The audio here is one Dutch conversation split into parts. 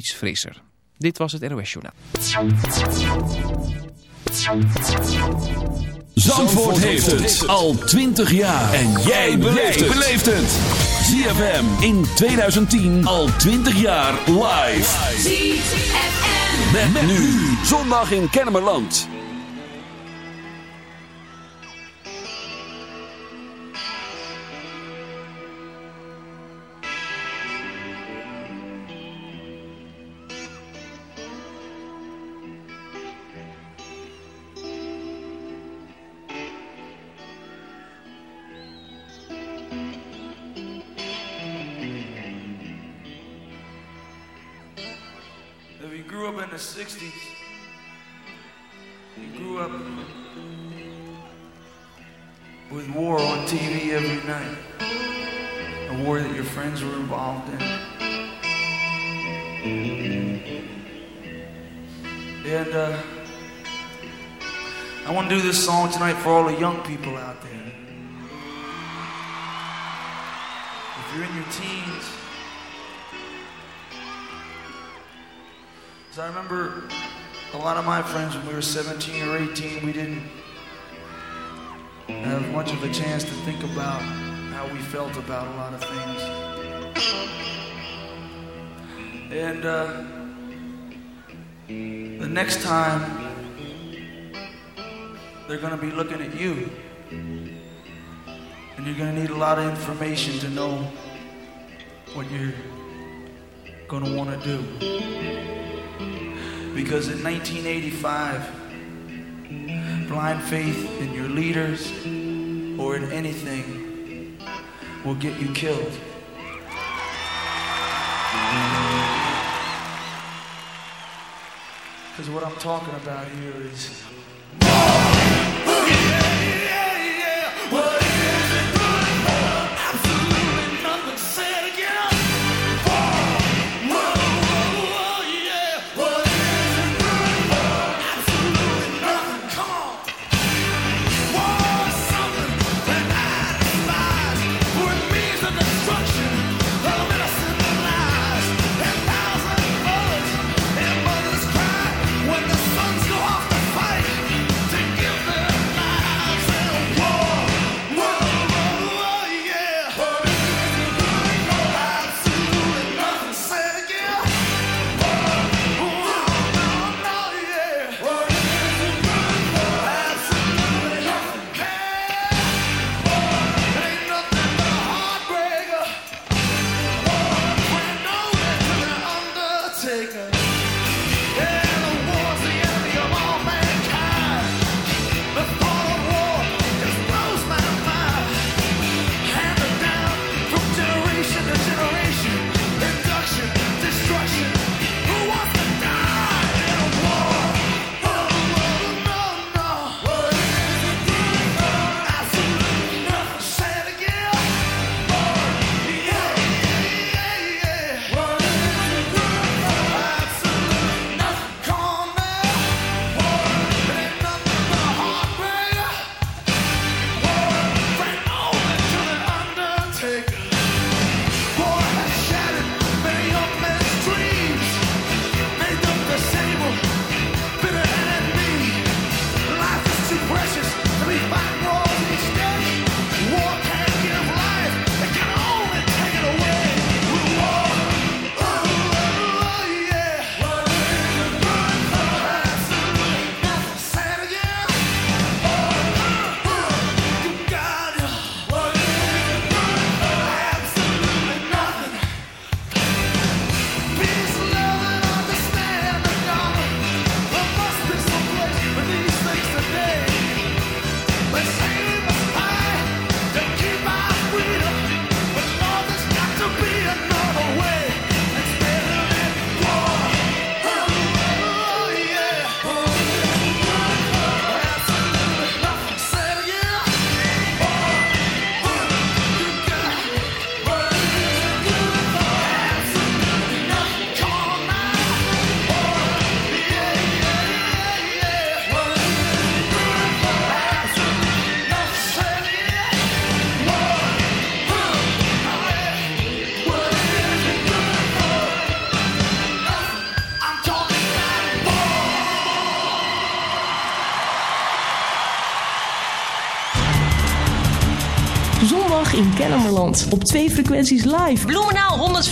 iets frisser. Dit was het NOS Journaal. Zandvoort heeft het al 20 jaar. En jij beleeft het. ZFM in 2010 al 20 jaar live. ZFM. Met, nu. Zondag in Kennemerland. Tonight for all the young people out there. If you're in your teens, Because I remember a lot of my friends when we were 17 or 18, we didn't have much of a chance to think about how we felt about a lot of things. And uh, the next time, they're going to be looking at you. And you're going to need a lot of information to know what you're going to want to do. Because in 1985, blind faith in your leaders or in anything will get you killed. Because what I'm talking about here is. Op twee frequenties live. Bloemenaal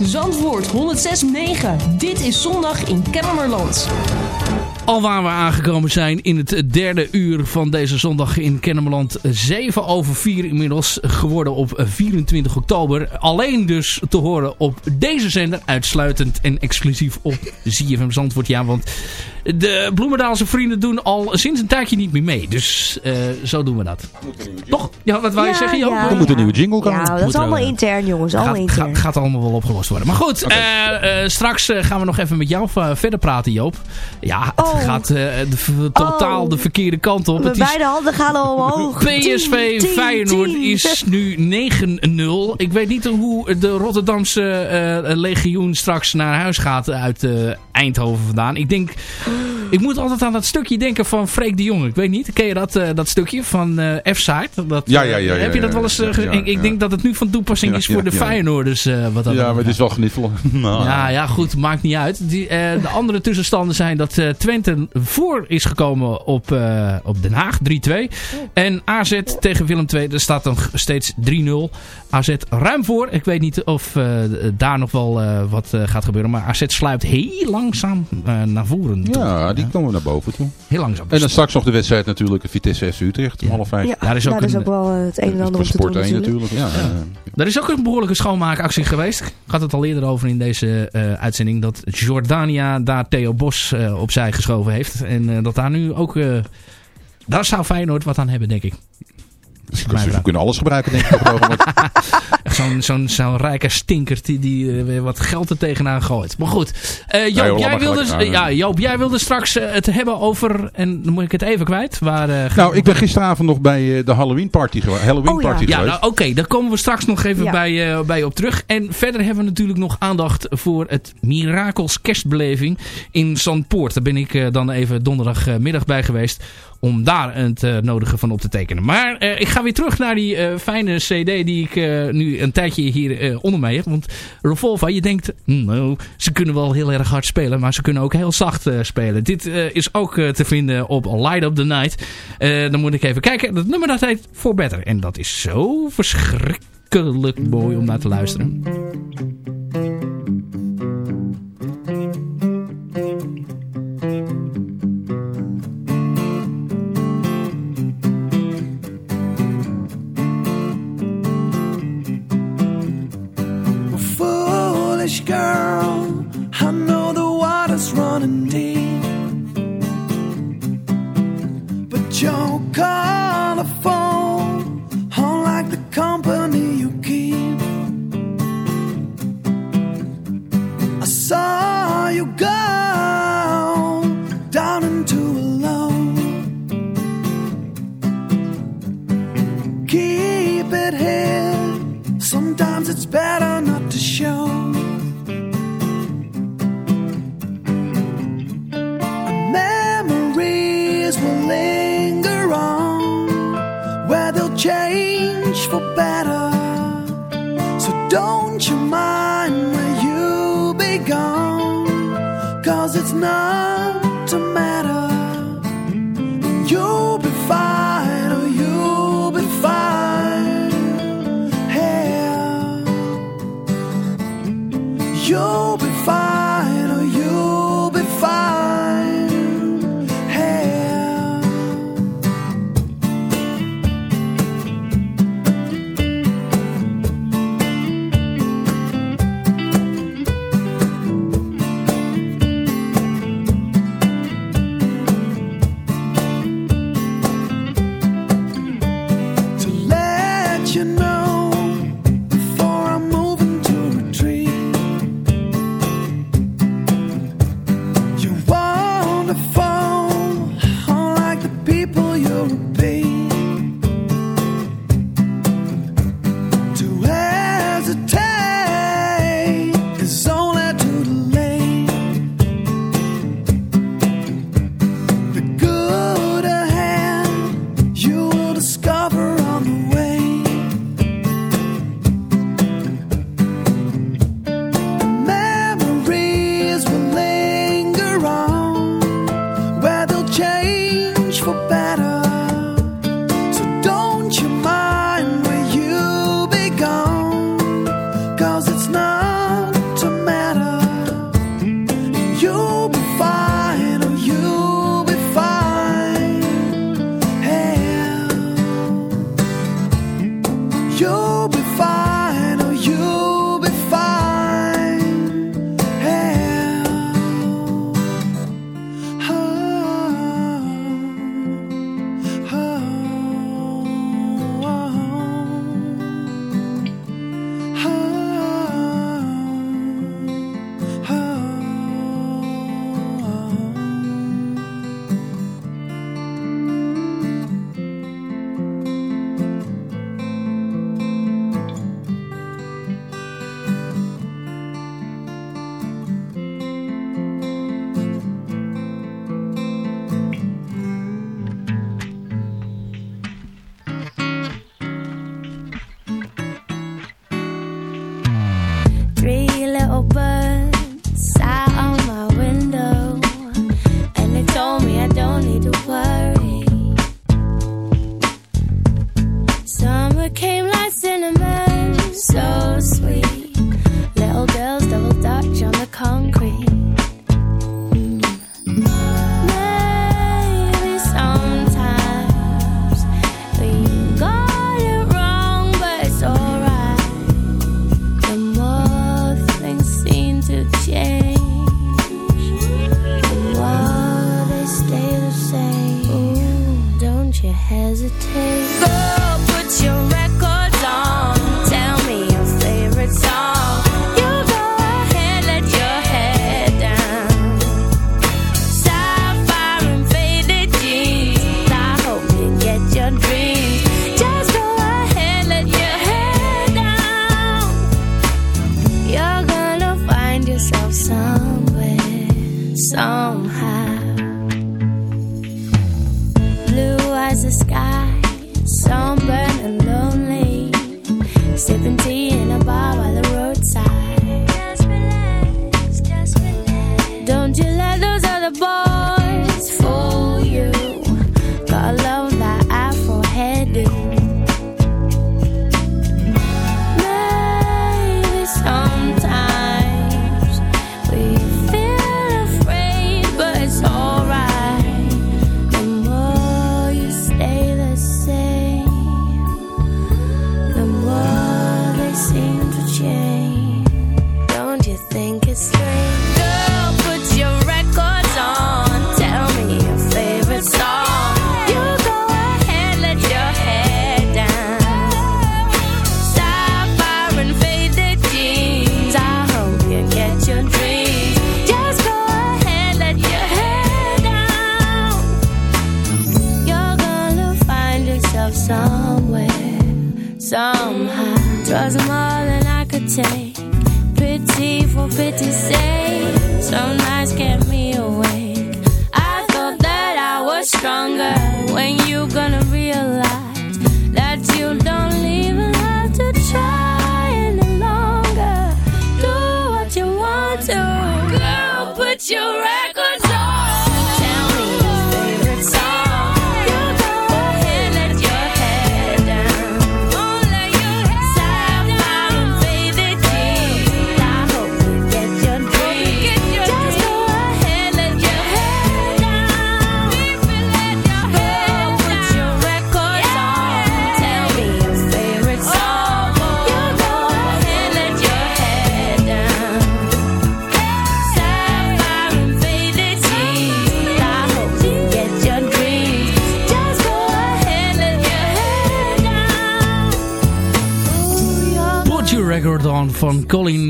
105.8. Zandvoort 106.9. Dit is zondag in Kennemerland. Al waar we aangekomen zijn in het derde uur van deze zondag in Kennemerland. 7 over 4 inmiddels geworden op 24 oktober. Alleen dus te horen op deze zender. Uitsluitend en exclusief op ZFM Zandvoort. Ja, want de Bloemendaalse vrienden doen al sinds een tijdje niet meer mee. Dus uh, zo doen we dat. Toch? Ja, wat wij ja, zeggen? Ja, ja, er moet een nieuwe jingle komen. Ja, dat is allemaal er, intern jongens. Allemaal gaat, intern. Gaat, gaat, allemaal wel opgelost worden. Maar goed, okay. uh, uh, straks gaan we nog even met jou verder praten Joop. Ja, het oh. gaat de, totaal oh. de verkeerde kant op. Beide handen gaan al omhoog. PSV 10, Feyenoord 10, 10. is nu 9-0. Ik weet niet hoe de Rotterdamse legioen straks naar huis gaat uit Eindhoven vandaan. Ik denk... Ik moet altijd aan dat stukje denken van Freek de Jong. Ik weet niet, ken je dat, uh, dat stukje van uh, F-Side? Ja, ja, ja, ja. Heb je dat wel eens... Ik, ik denk dat het nu van toepassing is voor de Feyenoorders. wat dat ja, maar het is wel geniefel. nou. Ja, ja, goed. Maakt niet uit. Die, de andere tussenstanden zijn dat Twente voor is gekomen op, op Den Haag. 3-2. En AZ tegen Willem II. Er staat nog steeds 3-0. AZ ruim voor. Ik weet niet of daar nog wel wat gaat gebeuren. Maar AZ sluipt heel langzaam naar voren. Ja, die komen naar boven toe. Heel langzaam. En dan straks nog de wedstrijd natuurlijk Vitesse FC Utrecht om half vijf. Ja, daar is ook, is ook wel eh, het een en ander om te sport doen natuurlijk. Ja, ja. Er is ook een behoorlijke schoonmaakactie geweest. Ik had het al eerder over in deze uh, uitzending. Dat Jordania daar Theo Bos uh, opzij geschoven heeft. En uh, dat daar nu ook... daar zou Feyenoord wat aan hebben, denk ik. Dus we kunnen alles gebruiken, denk ik. Zo'n zo'n zo'n rijke stinker die, die uh, wat geld er tegenaan gooit. Maar goed, uh, Joop, jij wilde, ja, Joop, jij wilde straks uh, het hebben over, en dan moet ik het even kwijt. Waar, nou, ik ben gisteravond nog bij de Halloween party, Halloween oh, party ja. geweest. Ja, nou, oké, daar komen we straks nog even ja. bij, bij op terug. En verder hebben we natuurlijk nog aandacht voor het Mirakels kerstbeleving in Zandpoort. Daar ben ik dan even donderdagmiddag bij geweest om daar het uh, nodige van op te tekenen. Maar uh, ik ga weer terug naar die uh, fijne cd die ik nu een tijdje hier onder mij heb. Want Revolva, je denkt, nou, ze kunnen wel heel erg hard spelen, maar ze kunnen ook heel zacht spelen. Dit is ook te vinden op Light Up The Night. dan moet ik even kijken. Dat nummer dat heet For Better. En dat is zo verschrikkelijk mooi om naar te luisteren. Van Colin Corinne Bailey Ray.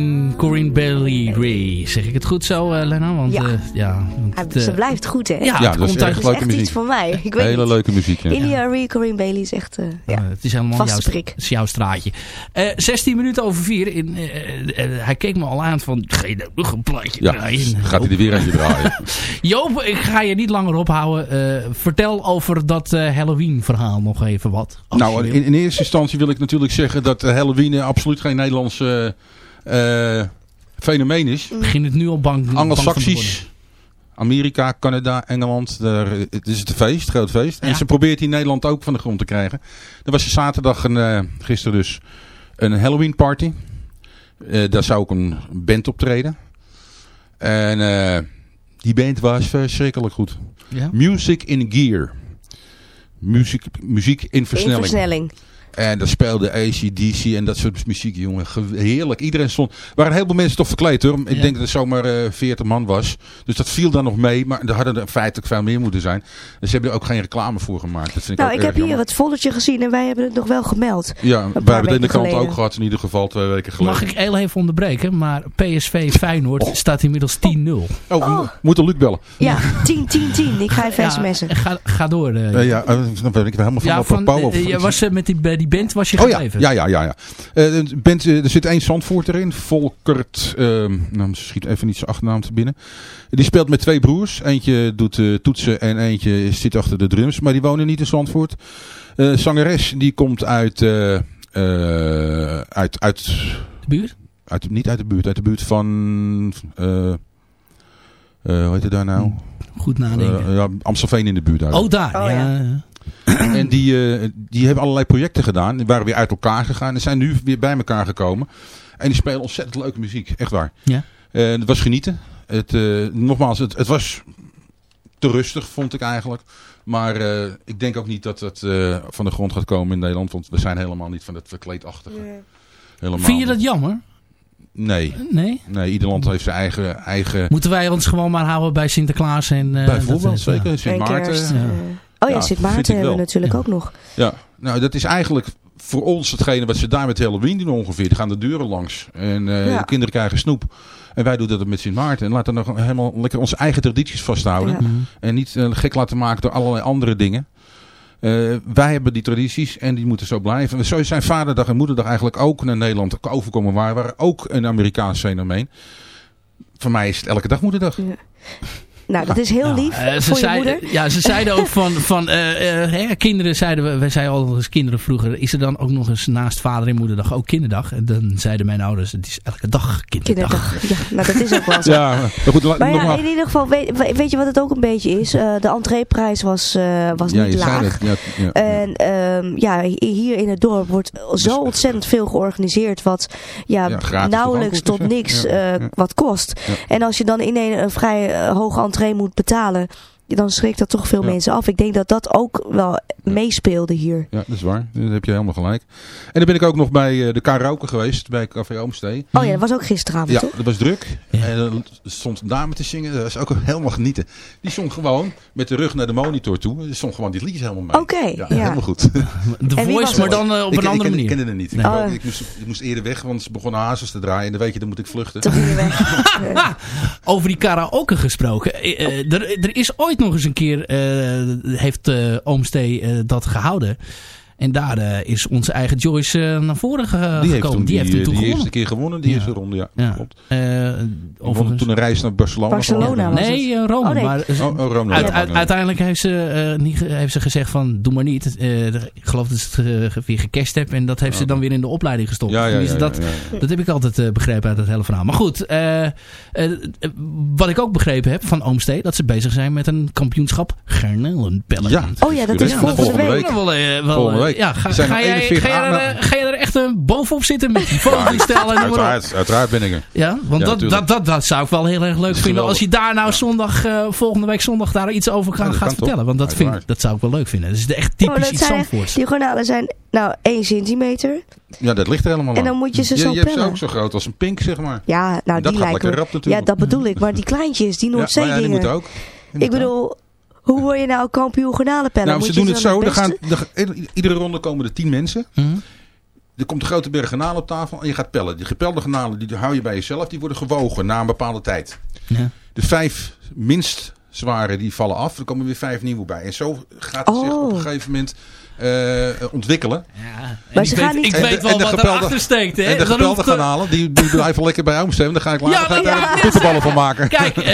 Zeg ik het goed zo, uh, Lena? Want, Ja. uh, ja want, uh, Ze blijft goed, hè? Ja, Ja, het dat is komt echt uit... Dat leuke is echt muziek. iets van mij. Ik weet Hele niet. leuke muziek. Ja. India Corinne Bailey is echt... eh, ja. Uh, het is helemaal jouw, prik. het is jouw straatje. Eh 16 minuten over 4. In, eh, eh, hij keek me al aan van, ga je nou nog een plaatje Ja, draaien? gaat hij er weer eentje draaien. Joop, ik ga je niet langer ophouden. Eh, vertel over dat eh, Halloween verhaal nog even wat. Je Nou, in, in eerste instantie wil ik natuurlijk zeggen dat eh, Halloween eh, absoluut geen Nederlands eh, eh, fenomeen is. begin het nu al bang, Anglo-Saxisch, Amerika, Canada, Engeland. Daar, het is het een feest, groot feest. Ja. En ze probeert in Nederland ook van de grond te krijgen. Er was zaterdag, een, eh, gisteren dus, een Halloween party. Eh, daar zou ook een band optreden. En eh, die band was verschrikkelijk goed. Ja? Music in Gear. Muziek, muziek in In versnelling. En daar speelde ACDC en dat soort muziek, jongen. Ge- Heerlijk. Iedereen stond... Er waren heel veel mensen toch verkleed, hoor. Ik Ja. denk dat het zomaar eh 40 man was. Dus dat viel dan nog mee. Maar er hadden er feitelijk veel meer moeten zijn. Dus ze hebben er ook geen reclame voor gemaakt. Dat vind ik Nou, ook ik erg heb hier jammer. het volletje gezien en wij hebben het nog wel gemeld. Ja, wij hebben het in de krant ook gehad. In ieder geval twee weken geleden. Mag ik heel even onderbreken, maar PSV Feyenoord staat inmiddels 10-0. Oh, we mo- moeten Luc bellen. Ja, 10, 10, 10. Ik ga even sms'en. Ja, ga, ga door. eh. Eh, ja, dan ben ik helemaal van ja, ja, van, je was met die, bij die band was je Oh ja, gebleven. ja, ja, ja. ja. Eh, band, eh, er zit één Zandvoort erin. Volkert, ehm nou, schiet even niet zijn achternaam te binnen. Die speelt met twee broers. Eentje doet eh, toetsen en eentje zit achter de drums. Maar die wonen niet in Zandvoort. Eh, zangeres, die komt uit, eh, eh, uit, uit, De buurt? uit, niet uit de buurt, uit de buurt van, eh, eh, hoe heet het daar nou? Goed nadenken. Ja, Amstelveen in de buurt. Daar. oh, daar. Oh, ja. ja. En die, eh, die hebben allerlei projecten gedaan. Die waren weer uit elkaar gegaan. En zijn nu weer bij elkaar gekomen. En die spelen ontzettend leuke muziek. Echt waar. Ja. Eh, het was genieten. Het, eh, nogmaals, het, het was te rustig, vond ik eigenlijk. Maar eh, ik denk ook niet dat het eh, van de grond gaat komen in Nederland. Want we zijn helemaal niet van het verkleedachtige. Helemaal Vind je dat niet. jammer? Nee. Nee? Nee, ieder land heeft zijn eigen... eigen Moeten wij ons gewoon maar houden bij Sinterklaas en... eh, bijvoorbeeld, dat, zeker. Sint En Maarten. kerst. ja. Oh ja, Ja, Sint Maarten hebben we natuurlijk Ja. ook nog. Ja, nou dat is eigenlijk voor ons hetgene wat ze daar met Halloween doen ongeveer. Die gaan de deuren langs en eh, Ja. de kinderen krijgen snoep. En wij doen dat met Sint Maarten. En laten we nog helemaal lekker onze eigen tradities vasthouden. Ja. Mhm. En niet eh, gek laten maken door allerlei andere dingen. Eh, wij hebben die tradities en die moeten zo blijven. Zo zijn vaderdag en moederdag eigenlijk ook naar Nederland overkomen. Waar waren ook een Amerikaans fenomeen. Voor mij is het elke dag moederdag. Nou, dat is heel lief Eh, ze voor je zeiden, moeder. Ja, ze zeiden ook van, van eh, eh, hè, kinderen zeiden we, wij zeiden al eens kinderen vroeger, is er dan ook nog eens naast vader en moederdag ook kinderdag? En dan zeiden mijn ouders, het is elke dag kinderdag. Kinderdag. Ja, nou, dat is ook wel zo. Ja, maar goed, Maar ja, in ieder geval, weet, weet je wat het ook een beetje is? Eh, de entreeprijs was, eh, was Ja, niet je zei laag. het. Ja, ja. En ehm, ja, hi- hier in het dorp wordt zo ontzettend veel georganiseerd wat ja, nauwelijks tot niks hè? Ja, eh, ja. wat kost. Ja. En als je dan in een, een vrij hoge entree moet betalen, dan schrikt dat toch veel Ja. mensen af. Ik denk dat dat ook wel meespeelde hier. Ja, dat is waar. Daar heb je helemaal gelijk. En dan ben ik ook nog bij eh, de karaoke geweest, bij Café Oomstee. Oh ja, dat was ook gisteravond, Ja, toch? dat was druk. Ja. En er stond een dame te zingen. Dat was ook helemaal genieten. Die zong gewoon met de rug naar de monitor toe. Die zong gewoon die liedjes helemaal mee. Oké, ja, ja. helemaal goed. Was Voice, maar dan eh, op Ik- een ik- andere ik, manier. Ik kende het niet. Nee. Ik, Oh. wou- ik, moest, ik moest eerder weg, want ze begonnen hazes te draaien. En dan weet je, dan moet ik vluchten. Toch weer weg. Over die karaoke gesproken. Eh, er, er is ooit nog eens een keer, eh, heeft eh Oomstee eh, dat gehouden. En daar eh, is onze eigen Joyce eh, naar voren ge- die heeft gekomen. toen, die, heeft toen die gewonnen. eerste keer gewonnen. Die Ja. eerste ronde, ja. Ja. Klopt. Eh, overigens- toen een reis naar Barcelona. Barcelona was Nee, eh, Rome. Oh, nee. Maar, Oh, oh, Rome. Uit- uit- uiteindelijk heeft ze, eh, niet, heeft ze gezegd van doe maar niet. Eh, ik geloof dat ze het eh, weer gecashed heb en dat heeft ze dan weer in de opleiding gestopt. Ja, ja, ja, Tenminste, ja, dat, ja, ja. dat heb ik altijd eh, begrepen uit het hele verhaal. Maar goed, eh, eh, eh, wat ik ook begrepen heb van Oomstee, dat ze bezig zijn met een kampioenschap garnelenpellen. Ja. Oh ja, dat is Ja, volgende volgende week. week. Wel, eh, wel, Volgende eh, Ja, ga, Er zijn ga, jij, 41 ga, je er, aan- eh, ga je er echt eh, bovenop zitten met die foto's stellen? en noem maar op? Uiteraard, uiteraard ben ik er. Ja, want Ja, dat, dat, dat, dat zou ik wel heel erg leuk vinden. Als je daar nou Ja. zondag, eh, volgende week zondag daar iets over Ja, gaat, kan toch? vertellen. Want dat, vind, dat zou ik wel leuk vinden. Dat is echt Oh, typisch dat iets Zandvoorts. die garnalen zijn nou 1 centimeter. Ja, dat ligt er helemaal En aan. dan moet je ze zo je hebt ze pellen. ook zo groot als een pink, zeg maar. Ja, nou dat die gaat lijken Ja, dat bedoel ik. Maar die kleintjes, die Ja, Noordzee maar ja, die dingen. moet ook. Ik bedoel, hoe word je nou kampioen garnalenpellen? Nou, Moet ze doen het zo. Er gaan, er- iedere ronde komen er tien mensen. Hm? Er komt een grote berg garnalen op tafel en je gaat pellen. Die gepelde garnalen die hou je bij jezelf. Die worden gewogen na een bepaalde tijd. Ja. De vijf minst zware die vallen af. Er komen weer vijf nieuwe bij. En zo gaat het zich Oh. op een gegeven moment eh, ontwikkelen. Ja, Maar ik ze weet, gaan niet- ik En de- weet wel en de wat erachter steekt. Hè? en de Dan gepelde eh, garnalen, die, die blijven lekker bij Oomsteen. Dan ga ik later Ja, ga ik maar daar ja. van maken. Kijk, eh,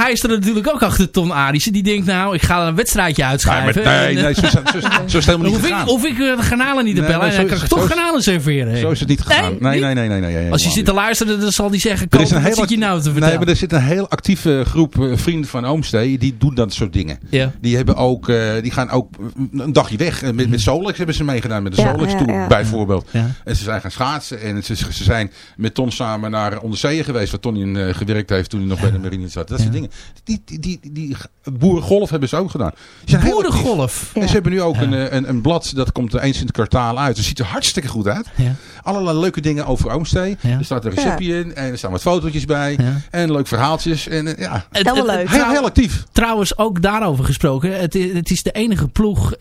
hij is er natuurlijk ook achter Ton Arissen. Die denkt nou, ik ga een wedstrijdje Nee, uitschuiven. maar, nee, En, eh, nee, zo, zo, zo, zo is het helemaal niet hoef ik, gegaan. hoef ik de garnalen niet te Nee, bellen. en dan kan ik toch garnalen serveren. Zo is het niet gegaan. Nee, Nee, nee, nee. nee, nee, nee, Als je zit te luisteren, dan zal hij zeggen, Er een wat hele- zit je nou te Nee, vertellen? maar er zit een heel actieve groep vrienden van Oomstee. Die doen dat soort dingen. Ja. Die, hebben ook, eh, die gaan ook een dagje weg. Met, met Solex hebben ze meegedaan. Met de Ja, Solex ja, Tour ja. bijvoorbeeld. Ja. En ze zijn gaan schaatsen. En ze, ze zijn met Ton samen naar onderzeeën geweest. Waar Ton in eh, gewerkt heeft toen hij nog bij de marine zat. Dat soort dingen. Die, die, die, die, boerengolf hebben ze ook gedaan. Ze heel. Boerengolf. En ze hebben nu ook Ja. een, eh, een, een blad, dat komt eens in het kwartaal uit. Het ziet er hartstikke goed uit. Ja. Allerlei leuke dingen over Oomstee. Ja. Er staat een receptje in en er staan wat fotootjes bij. Ja. En leuk verhaaltjes. En eh, ja, het- leuk. heel, heel actief. Trouwens, ook daarover gesproken. Het, het is de enige ploeg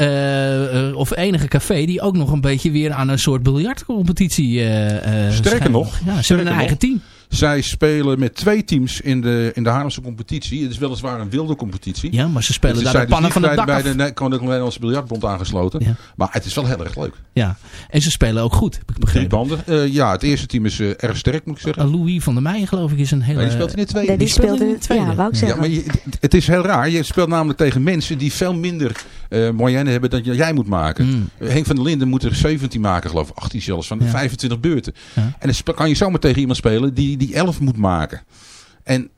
of enige café die ook nog een beetje weer aan een soort biljartcompetitie eh, Sterker schijnt. nog, Ja, ze hebben een eigen team. Zij spelen met twee teams in de, in de Haarlemse competitie. Het is weliswaar een wilde competitie. Ja, maar ze spelen daar zijn de dus pannen van het bij, dak bij de Ne- Koninklijke Nederlandse Biljartbond aangesloten. Ja. Maar het is wel heel erg leuk. Ja. En ze spelen ook goed, heb ik Drie begrepen. banden. Eh, ja, het eerste team is eh, erg sterk moet ik zeggen. Uh, Louis van der Meijen, geloof ik, is een hele... Maar die speelt in de tweede. Nee, die speelde in de tweede. Ja, wou ik Ja, zeggen. maar je, het is heel raar. Je speelt namelijk tegen mensen die veel minder eh moyenne hebben dan jij moet maken. Mm. Eh, Henk van der Linden moet er 17 maken, geloof ik. 18 zelfs, van Ja. 25 beurten. Ja. En dan kan je zomaar tegen iemand spelen die die 11 moet maken. En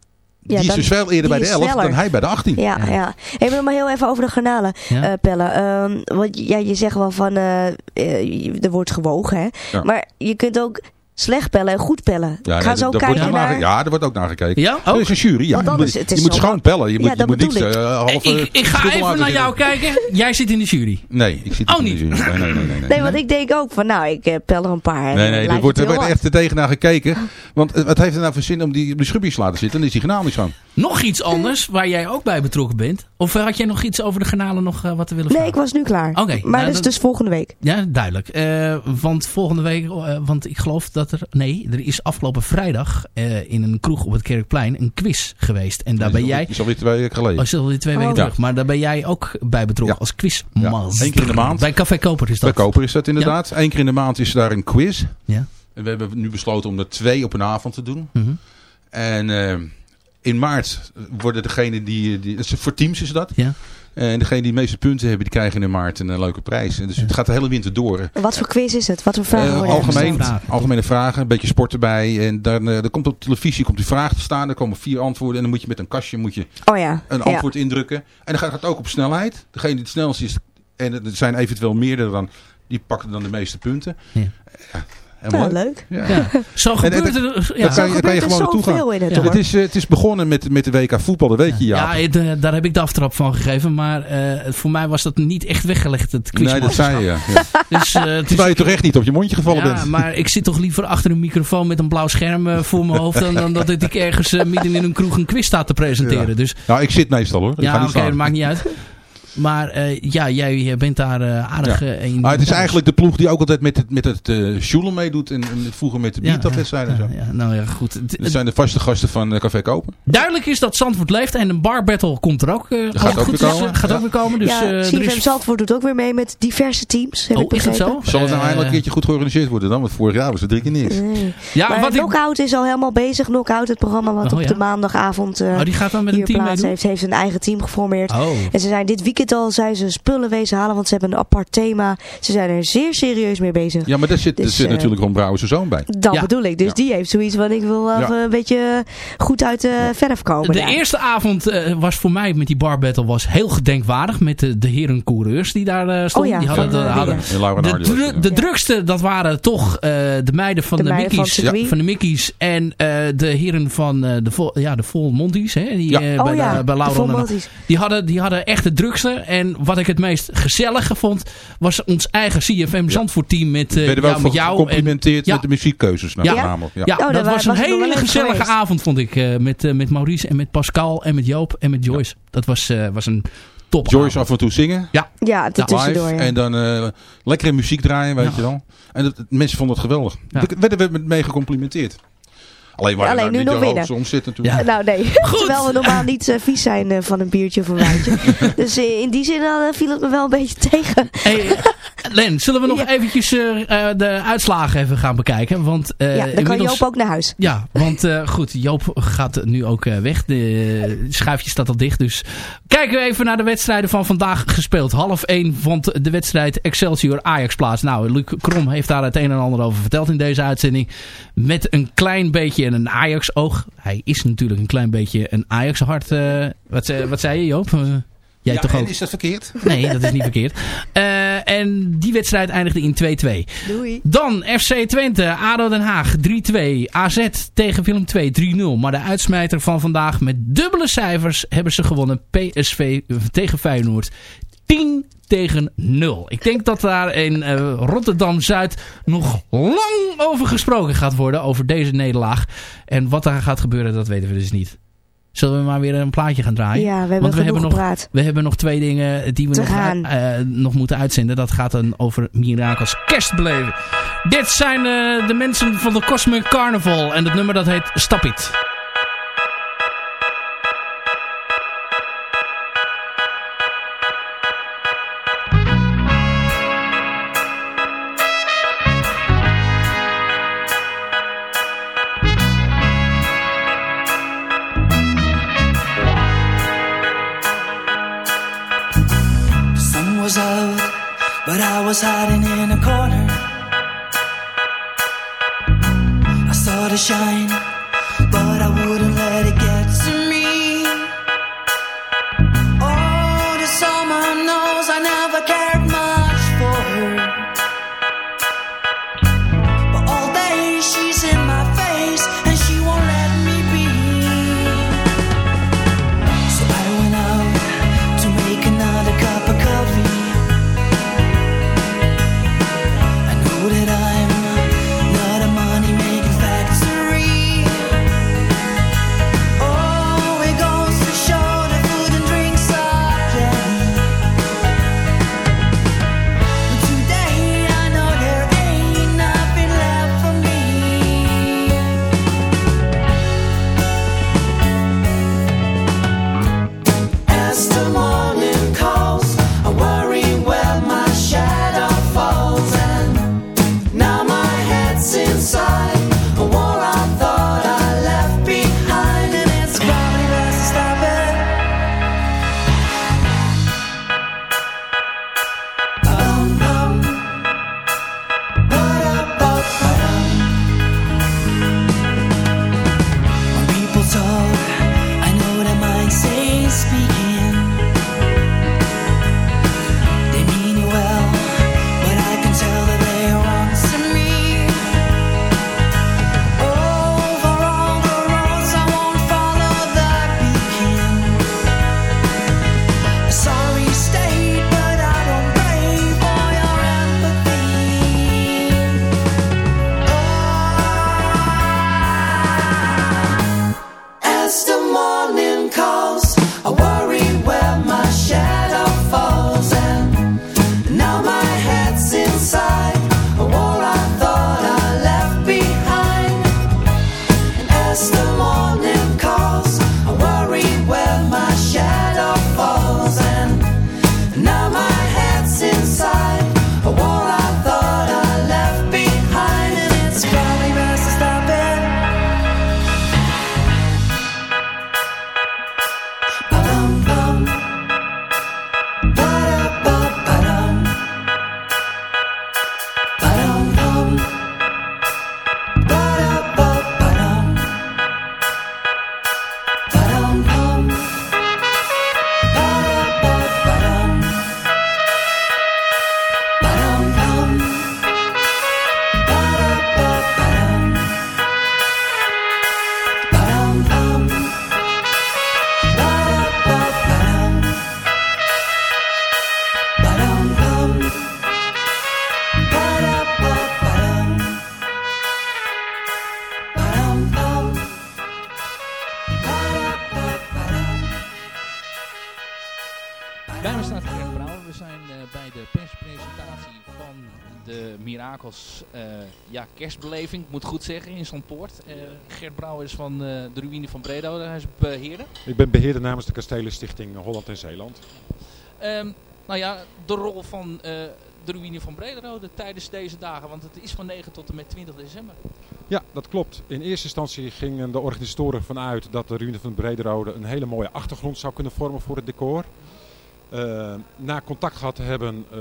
die Ja, is dus veel eerder bij de is 11 sneller. dan hij bij de 18. Ja, Ja. ja. Hey, maar maar heel even over de garnalen Ja. eh, pellen. Ehm, want ja, je zegt wel van, eh, eh, er wordt gewogen, hè. Ja. Maar je kunt ook slecht pellen en goed pellen. Ja, Ga zo daar kijken naar... ja, er wordt ook naar gekeken. Ja, Er ook? is een jury. Ja, Want je moet, het is je moet zo- schoon pellen. Je moet, Ja, je moet niet ik. eh, half ik, ik ga even naar jou kijken. Jij zit in de jury. Nee, ik zit Oh, in de niet? jury. Nee, nee, nee. nee, nee. Nee, want ik denk ook van, nou, ik eh, pel er een paar. Nee, nee, er wordt, er wordt echt tegen naar gekeken. Want eh, wat heeft er nou voor zin om die, schubjes te laten zitten? Dan is die genaal niet schoon. Nog iets anders waar jij ook bij betrokken bent? Of had jij nog iets over de garnalen nog eh, wat te willen Nee, vragen? ik was nu klaar. Oké, maar nou, dat is dus volgende week. Ja, duidelijk. Eh, want volgende week, eh, want ik geloof dat er, nee, er is afgelopen vrijdag eh, in een kroeg op het Kerkplein een quiz geweest. En daar ben jij, Dat is alweer twee weken geleden. oh, is alweer twee weken Oh. terug, maar daar ben jij ook bij betrokken Ja. als quizmaster. Ja, één keer in de maand. Bij Café Koper is Bij dat. Koper is dat inderdaad. Eén keer in de maand is daar een quiz. Ja. En we hebben nu besloten om er twee op een avond te doen. Mhm. En eh, in maart worden degene die, die voor teams is dat. Ja. En degene die de meeste punten hebben, die krijgen in maart een eh, leuke prijs. En dus het gaat de hele winter door. Wat voor quiz is het? Wat voor vragen Eh, worden algemeen? Vragen. algemene vragen, een beetje sport erbij. En dan, eh, er komt op televisie komt die vraag te staan. Er komen vier antwoorden. En dan moet je met een kastje moet je Oh ja. een ja. antwoord indrukken. En dan gaat het ook op snelheid. Degene die het snelst is, en er zijn eventueel meerdere dan, die pakken dan de meeste punten. Ja. Ja, helemaal Ja, leuk. leuk. Ja. Zo En- en- gebeurt er... Ja. Daar kan je, daar kan je gebeurt er gewoon naartoe gaan. in het Ja. Het is, het is begonnen met, met de WK voetbal, dat weet je ja. Ja, eh, daar heb ik de aftrap van gegeven. Maar eh, voor mij was dat niet echt weggelegd, het Nee, dat zei je. Ja. Dus, eh, het is- Terwijl je toch echt niet op je mondje gevallen ja, bent. maar ik zit toch liever achter een microfoon met een blauw scherm eh, voor mijn hoofd... dan, dan dat ik ergens midden in een kroeg een quiz sta te presenteren. Ja. Dus Nou, ik zit meestal hoor. Ik ja, oké, dat maakt niet uit. Maar eh, ja, jij bent daar eh, aardig Ja. eh, in. Maar het is eigenlijk de ploeg die ook altijd met het, met het eh Sjoelen meedoet. En, en vroeger met de Ja, biertafwedstrijden en zo. Ja, ja, nou ja, goed. Dat zijn de vaste gasten van eh, Café Kopen. Duidelijk is dat Zandvoort leeft en een bar battle komt er ook. eh, gaat het ook goed weer eh, komen. Gaat Ja. ook weer komen. Dus, ja, eh, CFM is... Zandvoort doet ook weer mee met diverse teams. Heb Oh, ik is dat zo? Zal het nou Eh, eindelijk een keertje goed georganiseerd worden dan? Want vorig jaar was het drie keer niks. Nee. Ja, maar wat ik... Knockout is al helemaal bezig. Knockout, het programma wat Oh, op ja? de maandagavond eh, Oh, die gaat dan met een hier team plaats heeft. Heeft een eigen team geformeerd. Oh. En ze zijn dit weekend al zijn ze spullen wezen halen, want ze hebben een apart thema. Ze zijn er zeer serieus mee bezig. Ja, maar daar zit, Dus, daar zit eh, natuurlijk Ron Brouwer zijn zoon bij. Dat Ja. bedoel ik. Dus Ja. die heeft zoiets van ik wil wel een beetje goed uit de verf komen. De daar. eerste avond eh, was voor mij met die bar battle was heel gedenkwaardig. Met de, de heren coureurs die daar eh, stonden. Oh ja, die hadden, de, hadden de, dru- er, drukste, dat waren toch eh, de meiden van De de, van Mickey's. van de Mickey's en eh, de heren van eh, de, vol, ja, de Full Monties. Hè, die, Ja. Oh bij, bij Laura die, hadden, die hadden echt de drukste. En wat ik het meest gezellige vond, was ons eigen CFM Zandvoort team met, eh, ook met jou. En, gecomplimenteerd Ja. met de muziekkeuzes. Nou, Ja. Ja. ja, Oh, dat wa- was een hele gezellige geweest. avond, vond ik. eh, met, eh, met Maurice en met Pascal en met Joop en met Joyce. Dat was, eh, was een top Joyce af en toe zingen. Ja, Ja, tussendoor. live. Ja. En dan eh, lekkere muziek draaien, weet Ja. je wel. En dat, mensen vonden het geweldig. Ja. Daar werden we met mee gecomplimenteerd. Alleen Alleen nou nu niet nog de winnen. hoogste omzet natuurlijk. Ja. Nou nee, terwijl we normaal niet eh, vies zijn eh, van een biertje of een wijntje. dus eh, in die zin viel het me wel een beetje tegen. Hey, Len, zullen we nog Ja. eventjes de uitslagen even gaan bekijken? Want, eh, ja, dan kan Joop ook naar huis. Ja, want eh, goed, Joop gaat nu ook eh, weg. De schuifje staat al dicht. Dus kijken we even naar de wedstrijden van vandaag gespeeld. Half 1 vond de wedstrijd Excelsior Ajax plaats. Nou, Luc Krom heeft daar het een en ander over verteld in deze uitzending. Met een klein beetje een Ajax oog. Hij is natuurlijk een klein beetje een Ajax hart. eh, wat, zei- wat zei je Joop? Eh, Jij Ja, toch en ook? is dat verkeerd? Nee, dat is niet verkeerd. Eh, en die wedstrijd eindigde in 2-2. Doei. Dan FC Twente, ADO Den Haag 3-2. AZ tegen Willem 2 3-0. Maar de uitsmijter van vandaag met dubbele cijfers hebben ze gewonnen. PSV tegen Feyenoord 10 tegen 0. Ik denk dat daar in eh, Rotterdam-Zuid nog lang over gesproken gaat worden. Over deze nederlaag. En wat daar gaat gebeuren, dat weten we dus niet. Zullen we maar weer een plaatje gaan draaien? Ja, we hebben Want we hebben nog we hebben nog twee dingen die we nog, gaan. eh, nog moeten uitzenden. Dat gaat dan over Mirakels kerstbeleven. Dit zijn eh, de mensen van de Cosmic Carnival. En het nummer dat heet Stap It. Was out, but I was hiding in a corner. I saw the shine, but I wouldn't ik moet goed zeggen, in Zandpoort. Uh, Gert Brouwer is van de ruïne van Bredo, hij is beheerder. Ik ben beheerder namens de Kastelenstichting Holland en Zeeland. Um, nou ja, de rol van de ruïne van Brederode tijdens deze dagen? Want het is van 9 tot en met 20 december. Ja, dat klopt. In eerste instantie gingen de organisatoren vanuit dat de ruïne van Brederode een hele mooie achtergrond zou kunnen vormen voor het decor. Uh, na contact gehad te hebben, uh,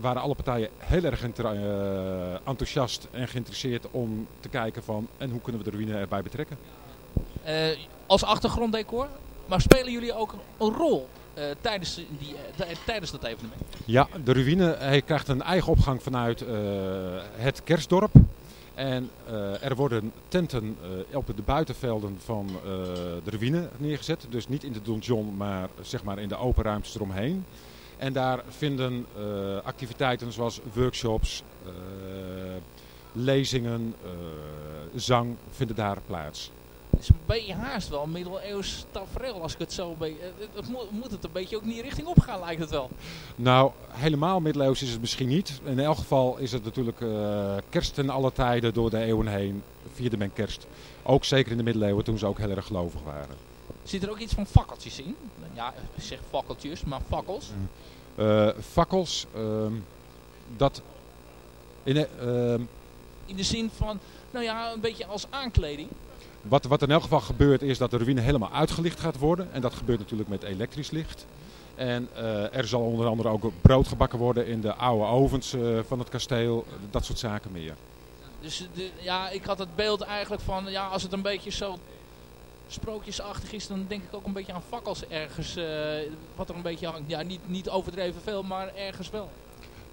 waren alle partijen heel erg uh, enthousiast en geïnteresseerd om te kijken van en hoe kunnen we de ruïne erbij betrekken. als achtergronddecor, maar spelen jullie ook een rol uh, tijdens, die, uh, tijdens dat evenement? Ja, de ruïne hij krijgt een eigen opgang vanuit uh, het kerstdorp. En er worden tenten op de buitenvelden van de ruïne neergezet. Dus niet in de donjon, maar zeg maar in de open ruimtes eromheen. En daar vinden activiteiten zoals workshops, lezingen, zang vinden daar plaats is een beetje haast wel middeleeuws tafereel als ik het zo... Be het, moet, moet het een beetje ook niet richting opgaan lijkt het wel. Nou, helemaal middeleeuws is het misschien niet. In elk geval is het natuurlijk uh, kerst in alle tijden door de eeuwen heen. Vierde men kerst. Ook zeker in de middeleeuwen toen ze ook heel erg gelovig waren. Zit er ook iets van fakkeltjes in? Ja, ik zeg fakkeltjes, maar fakkels? Uh, fakkels, uh, dat... In, uh, in de zin van, nou ja, een beetje als aankleding. Wat, wat in elk geval gebeurt is dat de ruïne helemaal uitgelicht gaat worden. En dat gebeurt natuurlijk met elektrisch licht. En uh, er zal onder andere ook brood gebakken worden in de oude ovens uh, van het kasteel. Dat soort zaken meer. Dus de, ja, ik had het beeld eigenlijk van, ja, als het een beetje zo sprookjesachtig is, dan denk ik ook een beetje aan fakkels ergens. Uh, wat er een beetje hangt. Ja, niet, niet overdreven veel, maar ergens wel.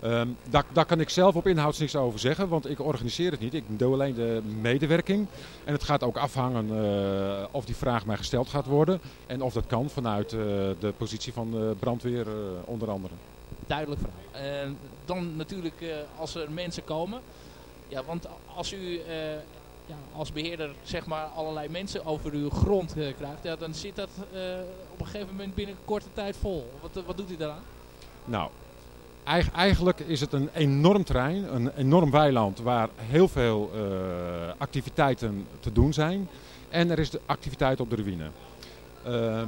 Um, daar, daar, kan ik zelf op inhouds niks over zeggen, want ik organiseer het niet. Ik doe alleen de medewerking. En het gaat ook afhangen uh, of die vraag mij gesteld gaat worden. En of dat kan vanuit uh, de positie van de brandweer uh, onder andere. Duidelijk verhaal. dan natuurlijk als er mensen komen. Ja, want als u ja, als beheerder zeg maar allerlei mensen over uw grond krijgt, ja, dan zit dat op een gegeven moment binnen korte tijd vol. Wat, wat doet u daaraan? Nou, eigenlijk is het een enorm terrein, een enorm weiland waar heel veel uh, activiteiten te doen zijn. En er is de activiteit op de ruïne. Uh,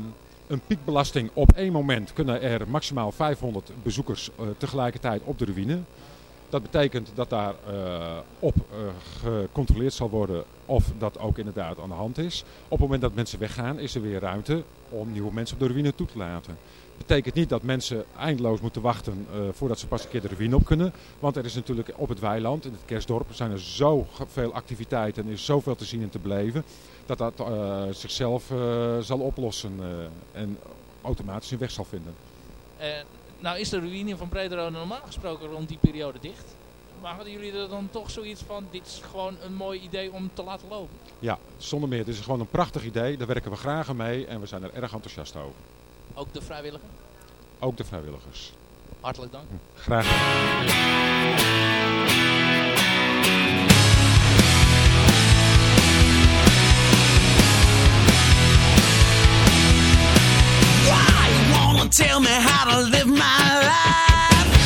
een piekbelasting op één moment kunnen er maximaal 500 bezoekers uh, tegelijkertijd op de ruïne. Dat betekent dat daar uh, op gecontroleerd zal worden of dat ook inderdaad aan de hand is. Op het moment dat mensen weggaan is er weer ruimte om nieuwe mensen op de ruïne toe te laten betekent niet dat mensen eindeloos moeten wachten uh, voordat ze pas een keer de ruïne op kunnen. Want er is natuurlijk op het weiland, in het kerstdorp, zijn er zoveel activiteiten en er is zoveel te zien en te beleven. Dat dat uh, zichzelf uh, zal oplossen en automatisch hun weg zal vinden. nou is de ruïne van Brederode normaal gesproken rond die periode dicht. Maar hadden jullie er dan toch zoiets van, dit is gewoon een mooi idee om te laten lopen? Ja, zonder meer. Het is gewoon een prachtig idee. Daar werken we graag aan mee en we zijn er erg enthousiast over. Ook de vrijwilligers? Ook de vrijwilligers. Hartelijk dank. Graag gedaan. Tell me how to live my life.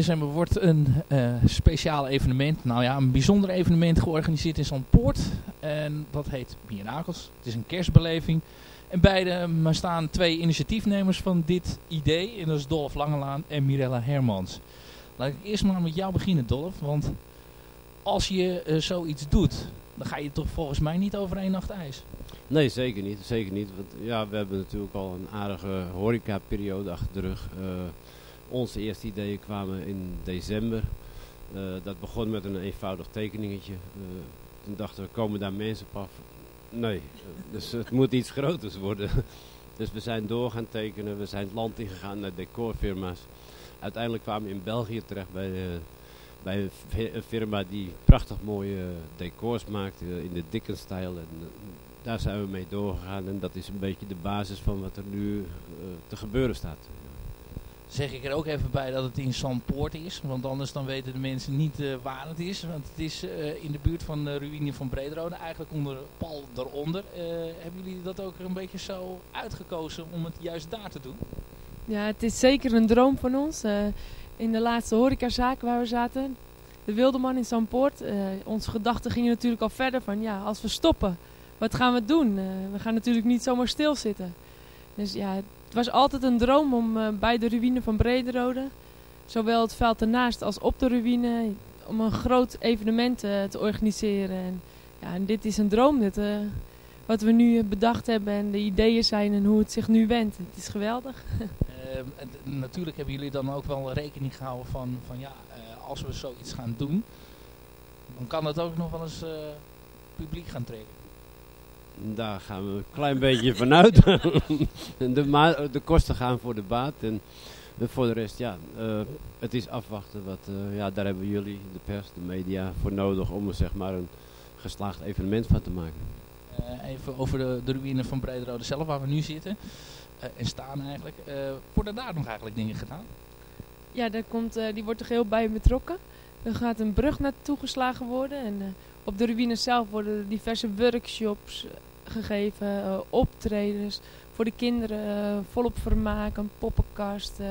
December wordt een uh, speciaal evenement, nou ja, een bijzonder evenement georganiseerd in Zandpoort. En dat heet Mirakels. Het is een kerstbeleving. En beide maar staan twee initiatiefnemers van dit idee. En dat is Dolf Langelaan en Mirella Hermans. Laat ik eerst maar met jou beginnen, Dolf. Want als je uh, zoiets doet, dan ga je toch volgens mij niet over één nacht ijs. Nee, zeker niet. Zeker niet. Want ja, we hebben natuurlijk al een aardige horecaperiode achter de rug. Uh, onze eerste ideeën kwamen in december. Uh, dat begon met een eenvoudig tekeningetje. Uh, toen dachten we, komen daar mensen op af? Nee, dus het moet iets groters worden. dus we zijn door gaan tekenen. We zijn het land ingegaan naar decorfirma's. Uiteindelijk kwamen we in België terecht bij, bij een firma die prachtig mooie decors maakt in de Dickens-stijl. En daar zijn we mee doorgegaan en dat is een beetje de basis van wat er nu te gebeuren staat. Zeg ik er ook even bij dat het in Zandpoort is, want anders dan weten de mensen niet uh, waar het is. Want het is uh, in de buurt van de ruïne van Brederode, eigenlijk onder pal daaronder. hebben jullie dat ook een beetje zo uitgekozen om het juist daar te doen? Ja, het is zeker een droom van ons. in de laatste horecazaak waar we zaten, de Wildeman in Zandpoort, onze gedachten gingen natuurlijk al verder van ja, als we stoppen wat gaan we doen? We gaan natuurlijk niet zomaar stilzitten. Dus ja, het was altijd een droom om uh, bij de ruïne van Brederode, zowel het veld ernaast als op de ruïne, om een groot evenement uh, te organiseren. En, ja, en dit is een droom, dit, wat we nu bedacht hebben en de ideeën zijn en hoe het zich nu wendt. Het is geweldig. natuurlijk hebben jullie dan ook wel rekening gehouden van, van ja, als we zoiets gaan doen, dan kan het ook nog wel eens publiek gaan trekken. Daar gaan we een klein beetje vanuit. de, de kosten gaan voor de baat. En voor de rest, ja, uh, het is afwachten. Wat, uh, ja, daar hebben jullie, de pers, de media, voor nodig om er zeg maar een geslaagd evenement van te maken. Uh, even over de, de ruïne van Brederode zelf, waar we nu zitten. en staan eigenlijk. worden daar nog eigenlijk dingen gedaan? Ja, daar komt, die wordt er heel bij betrokken. Er gaat een brug naartoe geslagen worden. En op de ruïne zelf worden diverse workshops gegeven, uh, optredens voor de kinderen, uh, volop vermaak, een poppenkast, uh,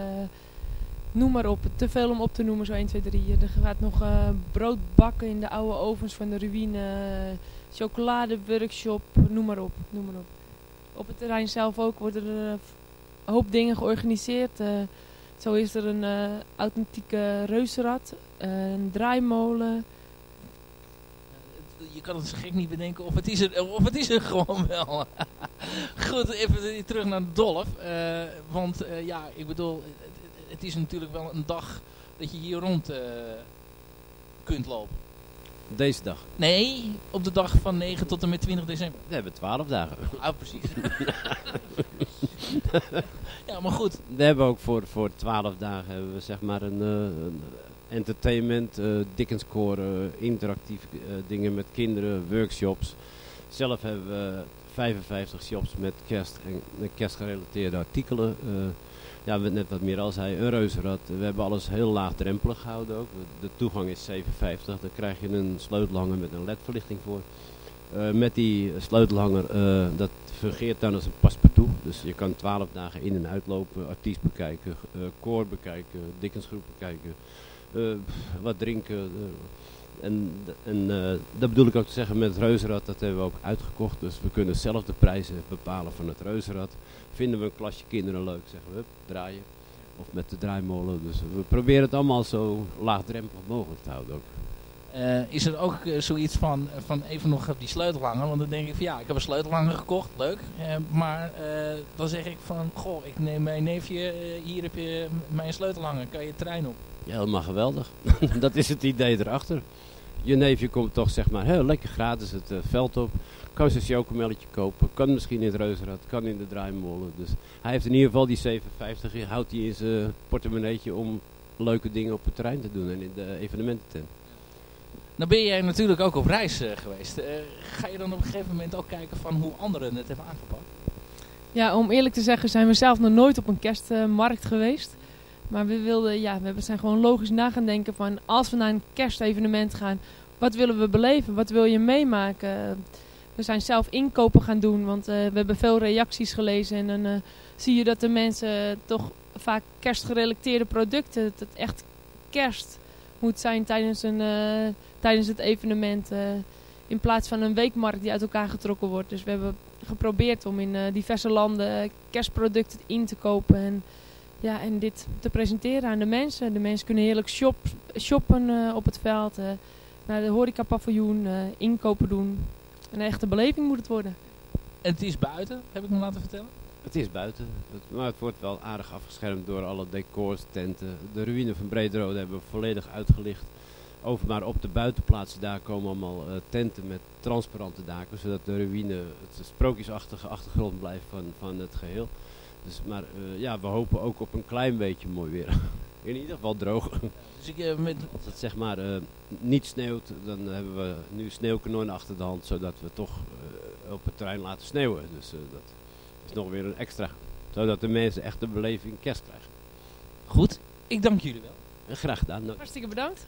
noem maar op. Te veel om op te noemen, zo 1, 2, 3. Er gaat nog brood bakken in de oude ovens van de ruïne, chocoladeworkshop, noem maar op, noem maar op. Op het terrein zelf ook worden er een hoop dingen georganiseerd. zo is er een authentieke reuzenrad, een draaimolen, je kan het zo gek niet bedenken of het is er, of het is er gewoon wel. Goed, even terug naar Dolf. Uh, want uh, ja, ik bedoel, het, het, is natuurlijk wel een dag dat je hier rond uh, kunt lopen. Deze dag? Nee, op de dag van 9 tot en met 20 december. We hebben 12 dagen. Ah, precies. ja, maar goed. We hebben ook voor, voor 12 dagen hebben we zeg maar een, een entertainment, uh, Dickens koren, interactief uh, dingen met kinderen, workshops. Zelf hebben we 55 shops met kerst en kerstgerelateerde artikelen. Uh, ja, net wat meer als hij, een reuzenrad. We hebben alles heel laagdrempelig gehouden ook. De toegang is 7,50. Daar krijg je een sleutelhanger met een ledverlichting voor. Met die sleutelhanger, dat fungeert dan als een paspartout. Dus je kan 12 dagen in en uitlopen, artiest bekijken, koor bekijken, Dickensgroep bekijken. Uh, wat drinken. Uh, en en uh, dat bedoel ik ook te zeggen met het reuzenrad, dat hebben we ook uitgekocht. Dus we kunnen zelf de prijzen bepalen van het reuzenrad. Vinden we een klasje kinderen leuk, zeggen we, draaien. Of met de draaimolen. Dus we proberen het allemaal zo laagdrempelig mogelijk te houden ook. Uh, is er ook uh, zoiets van, van even nog die sleutelhanger? Want dan denk ik van ja, ik heb een sleutelhanger gekocht, leuk. Maar dan zeg ik van, goh, ik neem mijn neefje, hier heb je mijn sleutelhanger, kan je trein op? Ja, helemaal geweldig. dat is het idee erachter. Je neefje komt toch zeg maar heel lekker gratis het veld op. Kan zijn chocomelletje kopen, kan misschien in het reuzenrad, kan in de draaimolen. Dus hij heeft in ieder geval die 57, houdt hij in zijn portemonneetje om leuke dingen op het terrein te doen en in de evenemententent. Nou ben jij natuurlijk ook op reis uh, geweest. Uh, ga je dan op een gegeven moment ook kijken van hoe anderen het hebben aangepakt? Ja, om eerlijk te zeggen zijn we zelf nog nooit op een kerstmarkt geweest. Maar we wilden, ja, we zijn gewoon logisch na gaan denken van als we naar een kerstevenement gaan, wat willen we beleven? Wat wil je meemaken? We zijn zelf inkopen gaan doen, want uh, we hebben veel reacties gelezen en dan zie je dat de mensen toch vaak kerstgerelateerde producten, het echt kerst moet zijn tijdens, een, eh, tijdens het evenement. eh, in plaats van een weekmarkt die uit elkaar getrokken wordt. Dus we hebben geprobeerd om in eh, diverse landen kerstproducten in te kopen. En, ja, en dit te presenteren aan de mensen. De mensen kunnen heerlijk shop, shoppen op het veld. naar de horecapaviljoen, inkopen doen. Een echte beleving moet het worden. Het is buiten, heb ik me laten vertellen. Het is buiten, maar het wordt wel aardig afgeschermd door alle decors, tenten. De ruïne van Brederode hebben we volledig uitgelicht. Over maar op de buitenplaatsen daar komen allemaal eh, tenten met transparante daken, zodat de ruïne het sprookjesachtige achtergrond blijft van, van het geheel. Dus, maar eh, ja, we hopen ook op een klein beetje mooi weer. In ieder geval droog. Dus ik, eh, met... Als het zeg maar niet sneeuwt, dan hebben we nu sneeuwkanonnen achter de hand, zodat we toch op het terrein laten sneeuwen. Dus dat is nog weer een extra. Zodat de mensen echt de beleving kerst krijgen. Goed, ik dank jullie wel. En graag gedaan. Hartstikke bedankt.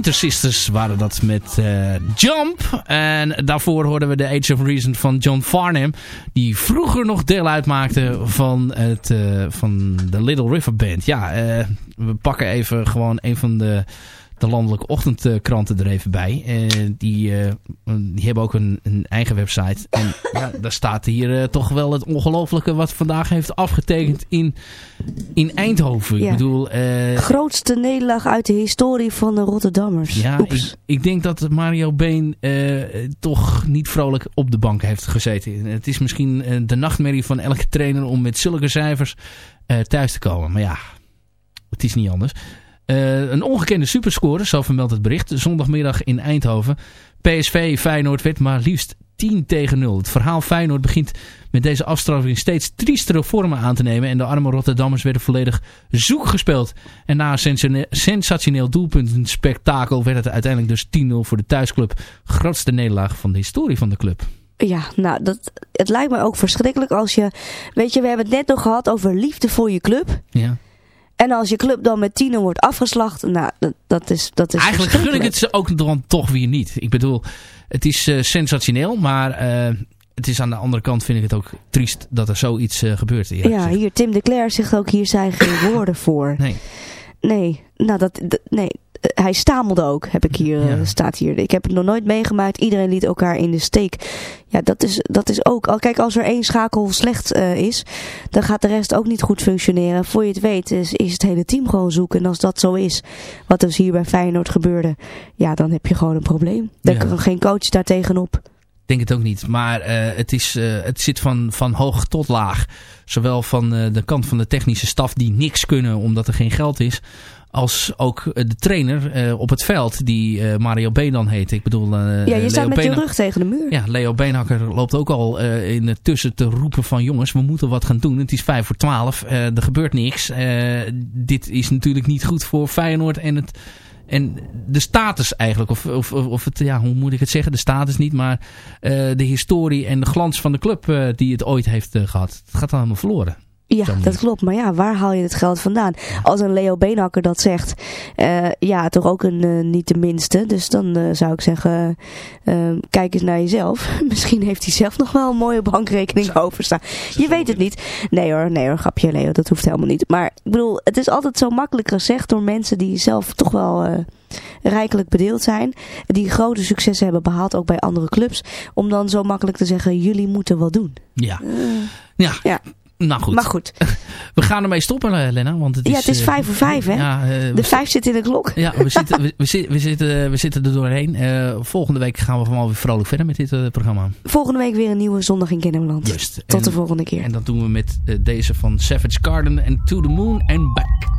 Pointer Sisters waren dat met uh, Jump. En daarvoor hoorden we de Age of Reason van John Farnham. Die vroeger nog deel uitmaakte van, het, uh, van de Little River Band. Ja, uh, we pakken even gewoon een van de de landelijke ochtendkranten er even bij. Uh, die, uh, die hebben ook een, een eigen website. En ja, daar staat hier uh, toch wel het ongelofelijke wat vandaag heeft afgetekend in, in Eindhoven. Ja. Ik bedoel... Grootste nederlaag uit de historie van de Rotterdammers. Ja, ik, ik, denk dat Mario Been toch niet vrolijk op de bank heeft gezeten. Het is misschien de nachtmerrie van elke trainer om met zulke cijfers thuis te komen. Maar ja, het is niet anders. Uh, een ongekende superscore, zo vermeldt het bericht. Zondagmiddag in Eindhoven. PSV Feyenoord werd maar liefst 10 tegen 0. Het verhaal Feyenoord begint met deze afstraffing steeds triestere vormen aan te nemen. En de arme Rotterdammers werden volledig zoek gespeeld. En na een sensationeel doelpuntenspektakel werd het uiteindelijk dus 10-0 voor de thuisclub. Grootste nederlaag van de historie van de club. Ja, nou, dat, het lijkt me ook verschrikkelijk als je... Weet je, we hebben het net nog gehad over liefde voor je club. Ja. En als je club dan met 10 wordt afgeslacht, nou, dat, dat is dat is Eigenlijk gun ik het ze ook dan toch weer niet. Ik bedoel, het is uh, sensationeel, maar uh, het is aan de andere kant vind ik het ook triest dat er zoiets uh, gebeurt. Ja, gezegd. hier Tim de Cler zegt ook, hier zijn geen woorden voor. Nee. Nee, nou dat nee, hij stamelde ook, heb ik hier, ja. staat hier. Ik heb het nog nooit meegemaakt. Iedereen liet elkaar in de steek. Ja, dat is, dat is ook... Al, kijk, als er één schakel slecht uh, is, dan gaat de rest ook niet goed functioneren. Voor je het weet is, is het hele team gewoon zoeken. En als dat zo is, wat dus hier bij Feyenoord gebeurde, ja, dan heb je gewoon een probleem. Dan ja. kan geen coach daar tegenop. Ik denk het ook niet. Maar uh, het, is, uh, het zit van, van hoog tot laag. Zowel van uh, de kant van de technische staf die niks kunnen omdat er geen geld is als ook de trainer uh, op het veld, die uh, Mario Been dan heet. Ik bedoel, uh, ja, je staat met je rug tegen de muur. Ja, Leo Beenhakker loopt ook al in tussen te roepen van jongens, we moeten wat gaan doen. Het is vijf voor twaalf, er gebeurt niks. dit is natuurlijk niet goed voor Feyenoord en het... En de status eigenlijk, of, of, of het, ja, hoe moet ik het zeggen? De status niet, maar de historie en de glans van de club die het ooit heeft gehad. Het gaat allemaal verloren. Ja, dat klopt. Maar ja, waar haal je het geld vandaan? Als een Leo Beenhakker dat zegt, uh, ja, toch ook een uh, niet de minste. Dus dan uh, zou ik zeggen, kijk eens naar jezelf. Misschien heeft hij zelf nog wel een mooie bankrekening overstaan. Je weet het niet. Nee hoor, nee hoor, grapje Leo, dat hoeft helemaal niet. Maar ik bedoel, het is altijd zo makkelijk gezegd door mensen die zelf toch wel rijkelijk bedeeld zijn. Die grote successen hebben behaald, ook bij andere clubs. Om dan zo makkelijk te zeggen, jullie moeten wat doen. Ja, ja. ja. Nou goed. Maar goed. We gaan ermee stoppen, Lena. Want het is, ja, het is vijf voor vijf, hè? Ja, uh, de vijf zit in de klok. Ja, we zitten, we, we, zitten, we, zitten, we zitten er doorheen. Uh, volgende week gaan we gewoon weer vrolijk verder met dit uh, programma. Volgende week weer een nieuwe Zondag in Kennemerland. Just. Tot en, de volgende keer. En dat doen we met deze van Savage Garden en To The Moon and Back.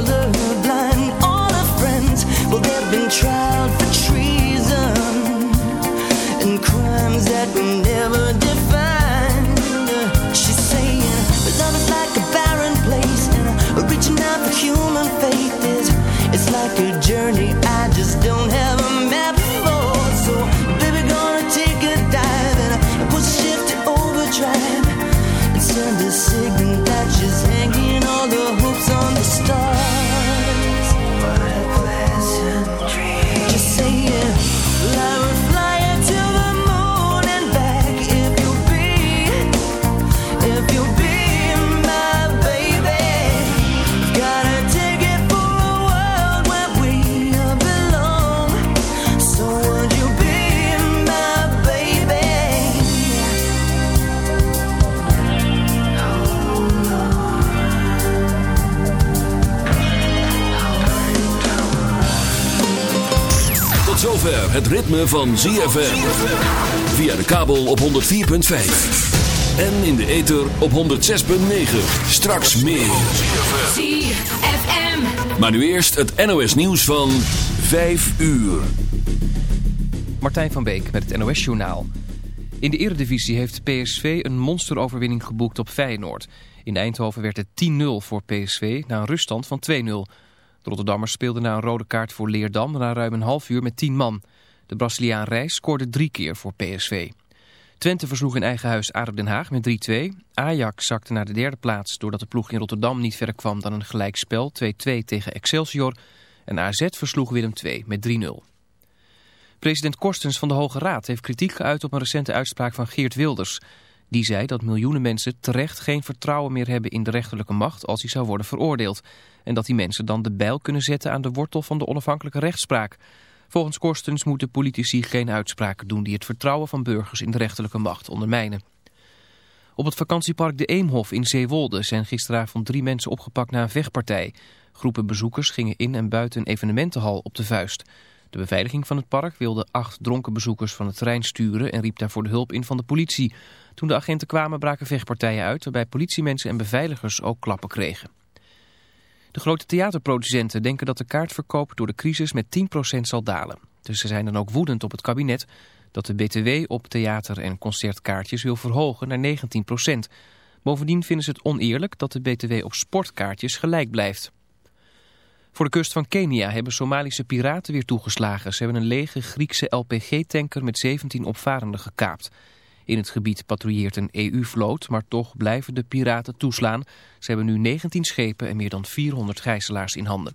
Colorblind. All her friends, well, they've been tried het ritme van ZFM. Via de kabel op 104.5. En in de ether op 106.9. Straks meer. ZFM. Maar nu eerst het NOS nieuws van 5 uur. Martijn van Beek met het NOS Journaal. In de Eredivisie heeft PSV een monsteroverwinning geboekt op Feyenoord. In Eindhoven werd het 10-0 voor PSV na een ruststand van 2-0. De Rotterdammers speelden na een rode kaart voor Leerdam na ruim een half uur met 10 man. De Braziliaan Reis scoorde drie keer voor PSV. Twente versloeg in eigen huis ADO Den Haag met 3-2. Ajax zakte naar de derde plaats doordat de ploeg in Rotterdam niet verder kwam dan een gelijkspel 2-2 tegen Excelsior. En AZ versloeg Willem II met 3-0. President Korstens van de Hoge Raad heeft kritiek geuit op een recente uitspraak van Geert Wilders. Die zei dat miljoenen mensen terecht geen vertrouwen meer hebben in de rechterlijke macht als hij zou worden veroordeeld. En dat die mensen dan de bijl kunnen zetten aan de wortel van de onafhankelijke rechtspraak. Volgens Korstens moeten politici geen uitspraken doen die het vertrouwen van burgers in de rechterlijke macht ondermijnen. Op het vakantiepark De Eemhof in Zeewolde zijn gisteravond drie mensen opgepakt na een vechtpartij. Groepen bezoekers gingen in en buiten een evenementenhal op de vuist. De beveiliging van het park wilde acht dronken bezoekers van het terrein sturen en riep daarvoor de hulp in van de politie. Toen de agenten kwamen braken vechtpartijen uit waarbij politiemensen en beveiligers ook klappen kregen. De grote theaterproducenten denken dat de kaartverkoop door de crisis met 10% zal dalen. Dus ze zijn dan ook woedend op het kabinet dat de BTW op theater- en concertkaartjes wil verhogen naar 19%. Bovendien vinden ze het oneerlijk dat de BTW op sportkaartjes gelijk blijft. Voor de kust van Kenia hebben Somalische piraten weer toegeslagen. Ze hebben een lege Griekse LPG-tanker met 17 opvarenden gekaapt. In het gebied patrouilleert een EU-vloot, maar toch blijven de piraten toeslaan. Ze hebben nu 19 schepen en meer dan 400 gijzelaars in handen.